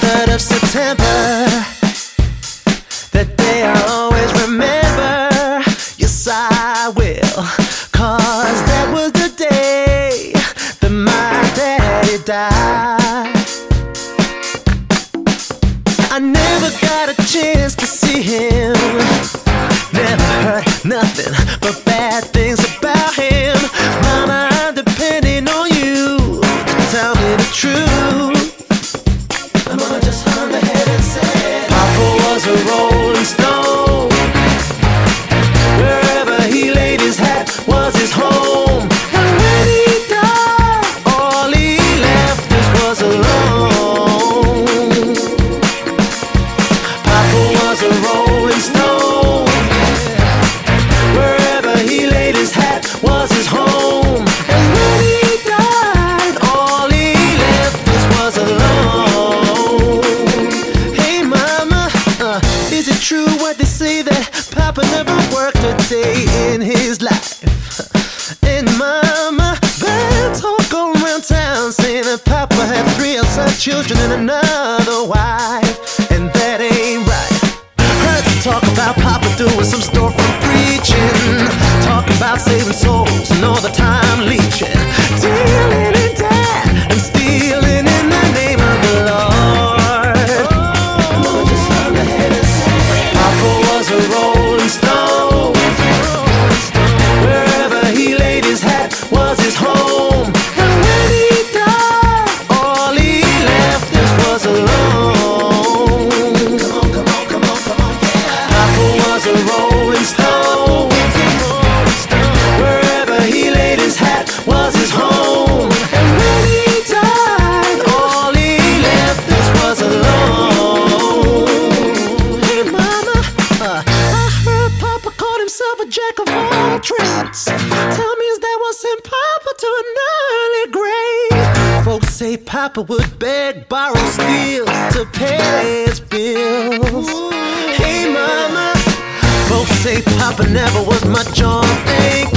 Third of September. That day I always remember. Yes, I will. Cause that was the day That my daddy died. I never got a chance to see him. Never heard nothing but bad things just day in his life. And mama bad talk all around town, saying that Papa had three outside children and another wife, and that ain't right. Heard to talk about Papa doing some storefront preaching, talk about saving souls and all the time. hearts. Tell me, is that what sent Papa to an early grave? Folks say Papa would beg, borrow, steal to pay his bills. Hey, Mama. Folks say Papa never was much on faith.